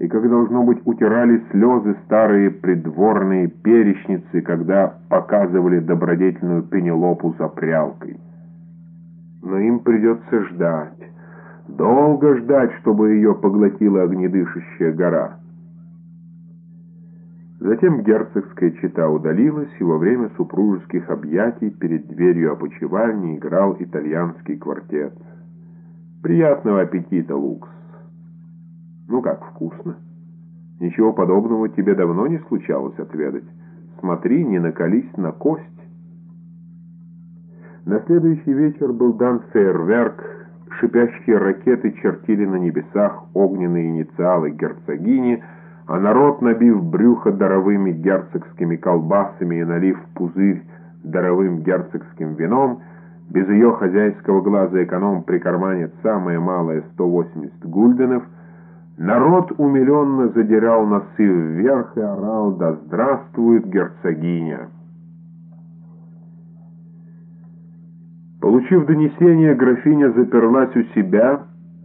и как должно быть утирали слезы старые придворные перечницы, когда показывали добродетельную Пенелопу за прялкой. Но им придется ждать, долго ждать, чтобы ее поглотила огнедышащая гора. Затем герцогская чета удалилась, и во время супружеских объятий перед дверью опочивальни играл итальянский квартет. «Приятного аппетита, Лукс!» «Ну как, вкусно?» «Ничего подобного тебе давно не случалось отведать. Смотри, не накались на кость». На следующий вечер был дан фейерверк, шипящие ракеты чертили на небесах огненные инициалы герцогини, а народ, набив брюхо даровыми герцогскими колбасами и налив пузырь даровым герцогским вином, без ее хозяйского глаза эконом прикарманит самое малое 180 гульденов, народ умиленно задирал носы вверх и орал «Да здравствует герцогиня!». Получив донесение, графиня заперлась у себя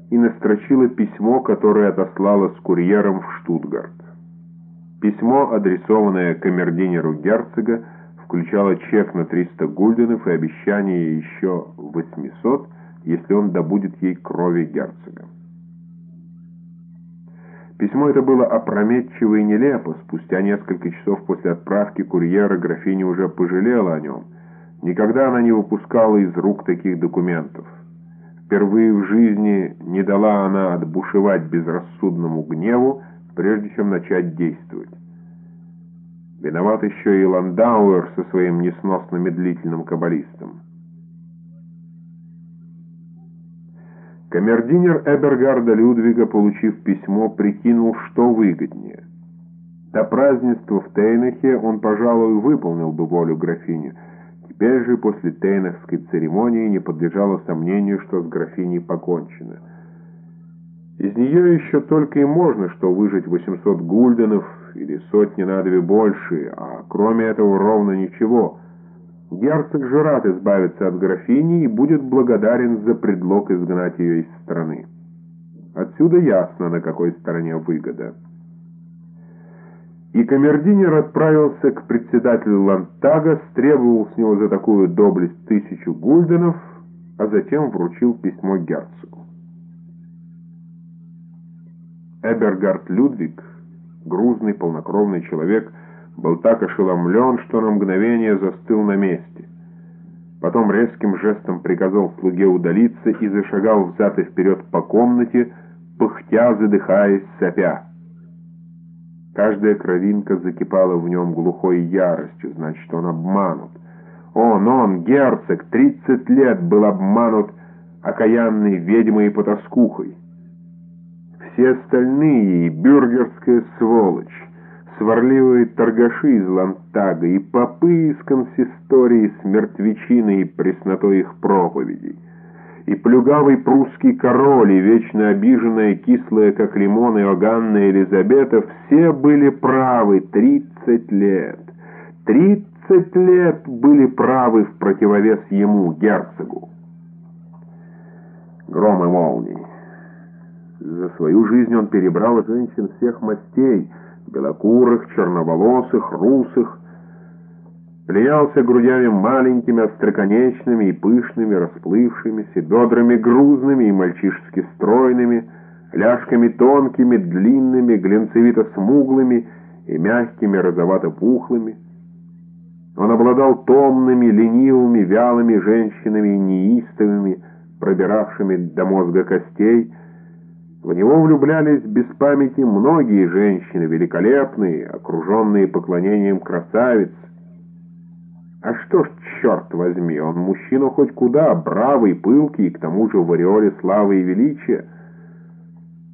и настрочила письмо, которое отослала с курьером в Штутгарт. Письмо, адресованное камердинеру герцога, включало чек на 300 гульденов и обещание еще 800, если он добудет ей крови герцога. Письмо это было опрометчиво и нелепо. Спустя несколько часов после отправки курьера графиня уже пожалела о нем. Никогда она не выпускала из рук таких документов. Впервые в жизни не дала она отбушевать безрассудному гневу, прежде чем начать действовать. Виноват еще и Ландауэр со своим несносно медлительным каббалистом. Камердинер Эбергарда Людвига, получив письмо, прикинул, что выгоднее. До празднества в Тейнахе он, пожалуй, выполнил бы волю графини, Теперь же, после Тейнахской церемонии, не подлежало сомнению, что с графиней покончено. Из нее еще только и можно что выжить 800 гульденов или сотни на две больше, а кроме этого ровно ничего. Герцог же рад избавиться от графини и будет благодарен за предлог изгнать ее из страны. Отсюда ясно, на какой стороне выгода и камердинер отправился к председателю Лантага, стребовал с него за такую доблесть тысячу гульденов, а затем вручил письмо герцогу. Эбергард Людвиг, грузный полнокровный человек, был так ошеломлен, что на мгновение застыл на месте. Потом резким жестом приказал слуге удалиться и зашагал взад и вперед по комнате, пыхтя, задыхаясь, сопя. Каждая кровинка закипала в нем глухой яростью, значит, он обманут. Он, он, герцог, тридцать лет был обманут окаянной ведьмой и потаскухой. Все остальные, бюргерская сволочь, сварливые торгаши из Лантага, и попы из консистории с мертвечиной и преснотой их проповедей — и плюгавый прусский король, и вечно обиженная, кислая, как лимон, Иоганна Елизавета, все были правы тридцать лет. Тридцать лет были правы в противовес ему, герцогу. Гром и молнии. За свою жизнь он перебрал женщин всех мастей, белокурых, черноволосых, русых, Пленялся грудями маленькими, остроконечными и пышными, расплывшимися, бедрами грузными и мальчишески стройными, ляжками тонкими, длинными, глинцевито-смуглыми и мягкими, розовато-пухлыми. Он обладал томными, ленивыми, вялыми женщинами и неистовыми, пробиравшими до мозга костей. В него влюблялись без памяти многие женщины, великолепные, окруженные поклонением красавиц, а что ж, черт возьми, он мужчина хоть куда, бравый, пылкий, к тому же в ореоле славы и величия.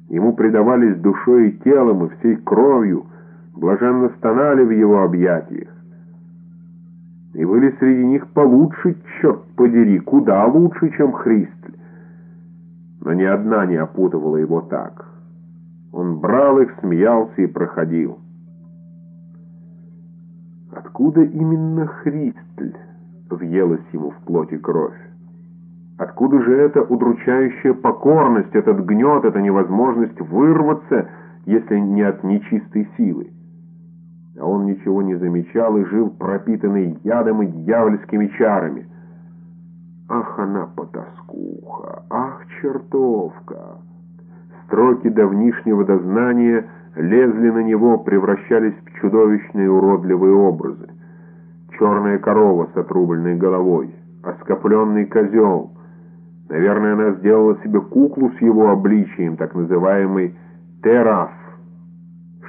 Ему предавались душой и телом, и всей кровью, блаженно стонали в его объятиях. И были среди них получше, черт подери, куда лучше, чем Христль. Но ни одна не опутывала его так. Он брал их, смеялся и проходил. Откуда именно Христль въелась ему в плоть и кровь? Откуда же эта удручающая покорность, этот гнет, эта невозможность вырваться, если не от нечистой силы. А он ничего не замечал и жил пропитанный ядом и дьявольскими чарами. Ах, она потаскуха! Ах, чертовка! Строки давнишнего дознания лезли на него, превращались в чудовищные уродливые образы. Черная корова с отрубленной головой, оскопленный козел. Наверное, она сделала себе куклу с его обличием, так называемый тераф,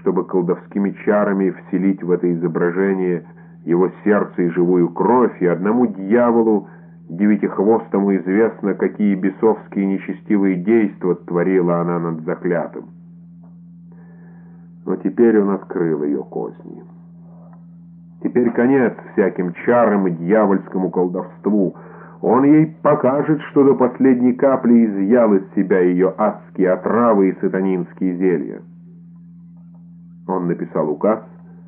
чтобы колдовскими чарами вселить в это изображение его сердце и живую кровь, и одному дьяволу Девятихвостому известно, какие бесовские нечестивые действия творила она над заклятым. Но теперь он открыл ее козни. Теперь конец всяким чарам и дьявольскому колдовству. Он ей покажет, что до последней капли изъял из себя ее адские отравы и сатанинские зелья. Он написал указ,